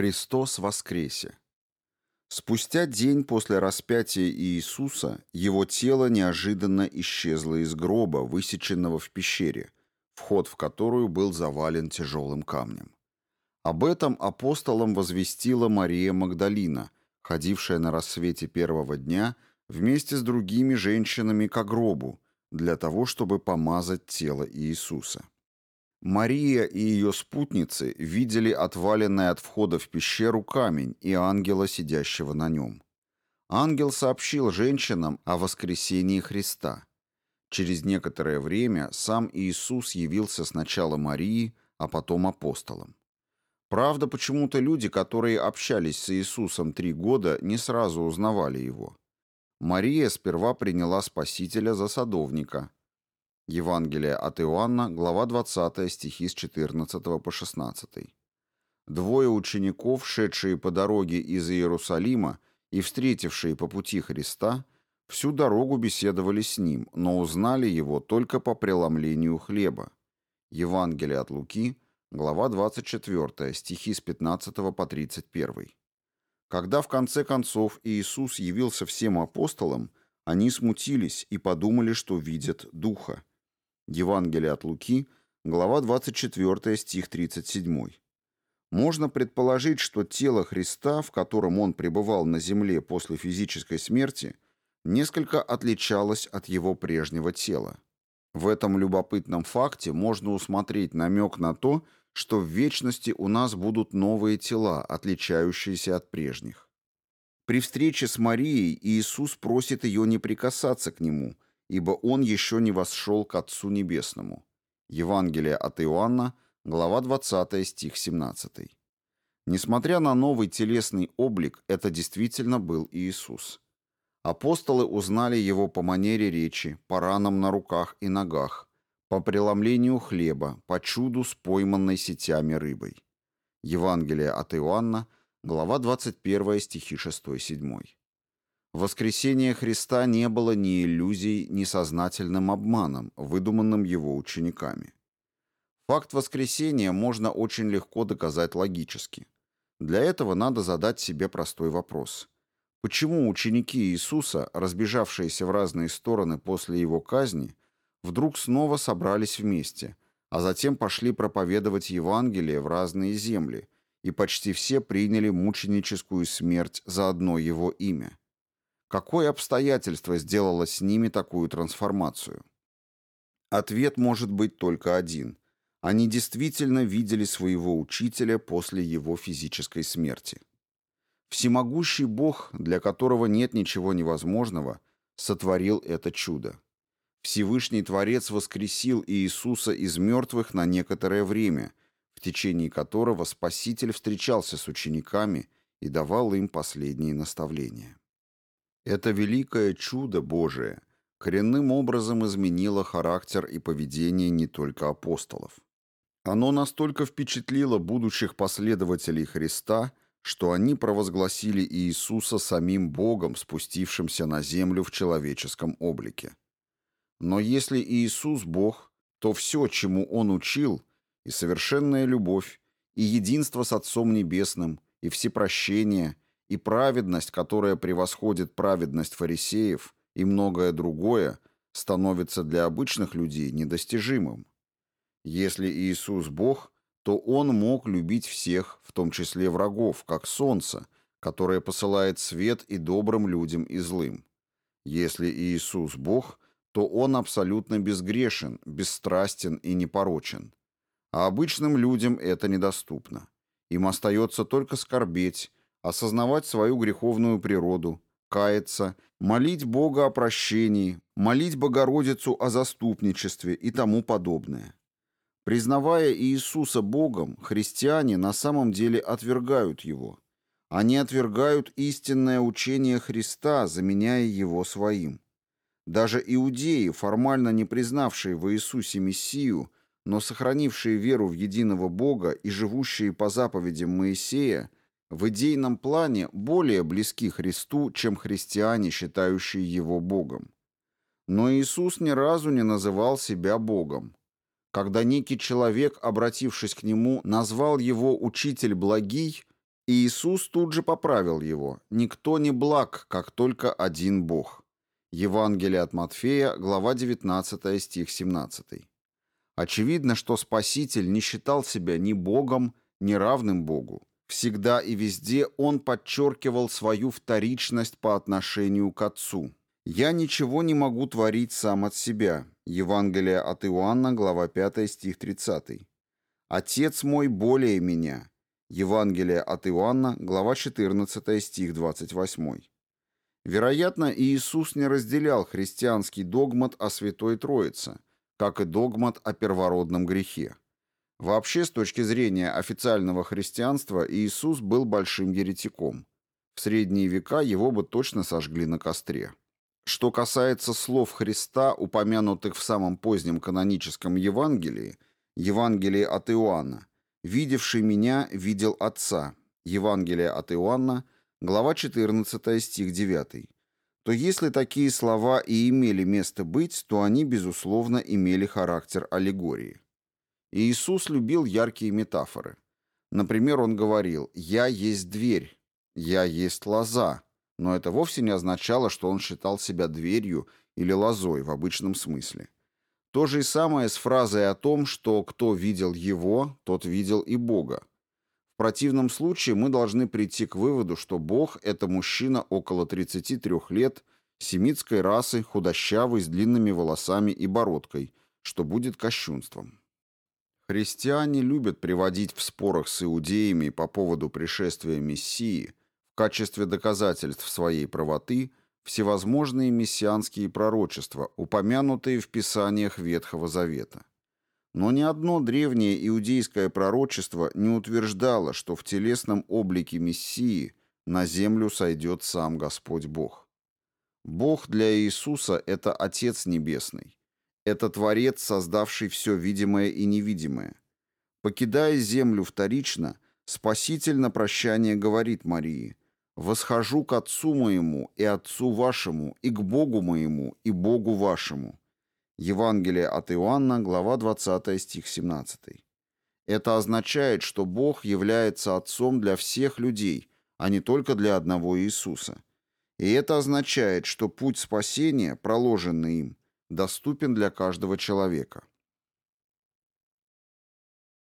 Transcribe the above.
Христос воскресе! Спустя день после распятия Иисуса его тело неожиданно исчезло из гроба, высеченного в пещере, вход в которую был завален тяжелым камнем. Об этом апостолам возвестила Мария Магдалина, ходившая на рассвете первого дня вместе с другими женщинами к гробу, для того, чтобы помазать тело Иисуса. Мария и ее спутницы видели отваленный от входа в пещеру камень и ангела, сидящего на нем. Ангел сообщил женщинам о воскресении Христа. Через некоторое время сам Иисус явился сначала Марии, а потом апостолам. Правда, почему-то люди, которые общались с Иисусом три года, не сразу узнавали его. Мария сперва приняла Спасителя за садовника, Евангелие от Иоанна, глава 20, стихи с 14 по 16. Двое учеников, шедшие по дороге из Иерусалима и встретившие по пути Христа, всю дорогу беседовали с ним, но узнали его только по преломлению хлеба. Евангелие от Луки, глава 24, стихи с 15 по 31. Когда в конце концов Иисус явился всем апостолам, они смутились и подумали, что видят Духа. Евангелие от Луки, глава 24, стих 37. Можно предположить, что тело Христа, в котором он пребывал на земле после физической смерти, несколько отличалось от его прежнего тела. В этом любопытном факте можно усмотреть намек на то, что в вечности у нас будут новые тела, отличающиеся от прежних. При встрече с Марией Иисус просит ее не прикасаться к нему – ибо он еще не восшел к Отцу Небесному». Евангелие от Иоанна, глава 20, стих 17. Несмотря на новый телесный облик, это действительно был Иисус. Апостолы узнали его по манере речи, по ранам на руках и ногах, по преломлению хлеба, по чуду с пойманной сетями рыбой. Евангелие от Иоанна, глава 21, стихи 6-7. Воскресение Христа не было ни иллюзией, ни сознательным обманом, выдуманным его учениками. Факт воскресения можно очень легко доказать логически. Для этого надо задать себе простой вопрос. Почему ученики Иисуса, разбежавшиеся в разные стороны после его казни, вдруг снова собрались вместе, а затем пошли проповедовать Евангелие в разные земли, и почти все приняли мученическую смерть за одно его имя? Какое обстоятельство сделало с ними такую трансформацию? Ответ может быть только один. Они действительно видели своего учителя после его физической смерти. Всемогущий Бог, для которого нет ничего невозможного, сотворил это чудо. Всевышний Творец воскресил Иисуса из мертвых на некоторое время, в течение которого Спаситель встречался с учениками и давал им последние наставления. Это великое чудо Божие коренным образом изменило характер и поведение не только апостолов. Оно настолько впечатлило будущих последователей Христа, что они провозгласили Иисуса самим Богом, спустившимся на землю в человеческом облике. Но если Иисус Бог, то все, чему Он учил, и совершенная любовь, и единство с Отцом Небесным, и всепрощение, и праведность, которая превосходит праведность фарисеев, и многое другое, становится для обычных людей недостижимым. Если Иисус Бог, то Он мог любить всех, в том числе врагов, как солнце, которое посылает свет и добрым людям, и злым. Если Иисус Бог, то Он абсолютно безгрешен, бесстрастен и непорочен. А обычным людям это недоступно. Им остается только скорбеть, осознавать свою греховную природу, каяться, молить Бога о прощении, молить Богородицу о заступничестве и тому подобное. Признавая Иисуса Богом, христиане на самом деле отвергают Его. Они отвергают истинное учение Христа, заменяя его своим. Даже иудеи, формально не признавшие в Иисусе Мессию, но сохранившие веру в единого Бога и живущие по заповедям Моисея, в идейном плане более близки Христу, чем христиане, считающие его Богом. Но Иисус ни разу не называл себя Богом. Когда некий человек, обратившись к нему, назвал его «учитель благий» Иисус тут же поправил его. «Никто не благ, как только один Бог». Евангелие от Матфея, глава 19, стих 17. Очевидно, что Спаситель не считал себя ни Богом, ни равным Богу. Всегда и везде он подчеркивал свою вторичность по отношению к Отцу. «Я ничего не могу творить сам от себя». Евангелие от Иоанна, глава 5, стих 30. «Отец мой более меня». Евангелие от Иоанна, глава 14, стих 28. Вероятно, Иисус не разделял христианский догмат о Святой Троице, как и догмат о первородном грехе. Вообще, с точки зрения официального христианства, Иисус был большим еретиком. В средние века его бы точно сожгли на костре. Что касается слов Христа, упомянутых в самом позднем каноническом Евангелии, Евангелии от Иоанна, «Видевший меня, видел Отца», Евангелие от Иоанна, глава 14, стих 9, то если такие слова и имели место быть, то они, безусловно, имели характер аллегории. Иисус любил яркие метафоры. Например, он говорил «Я есть дверь», «Я есть лоза», но это вовсе не означало, что он считал себя дверью или лозой в обычном смысле. То же и самое с фразой о том, что кто видел его, тот видел и Бога. В противном случае мы должны прийти к выводу, что Бог – это мужчина около 33 лет, семитской расы, худощавый, с длинными волосами и бородкой, что будет кощунством. Христиане любят приводить в спорах с иудеями по поводу пришествия Мессии в качестве доказательств своей правоты всевозможные мессианские пророчества, упомянутые в Писаниях Ветхого Завета. Но ни одно древнее иудейское пророчество не утверждало, что в телесном облике Мессии на землю сойдет сам Господь Бог. Бог для Иисуса – это Отец Небесный, это Творец, создавший все видимое и невидимое. Покидая землю вторично, Спаситель на прощание говорит Марии, «Восхожу к Отцу моему и Отцу вашему, и к Богу моему, и Богу вашему». Евангелие от Иоанна, глава 20, стих 17. Это означает, что Бог является Отцом для всех людей, а не только для одного Иисуса. И это означает, что путь спасения, проложенный им, доступен для каждого человека.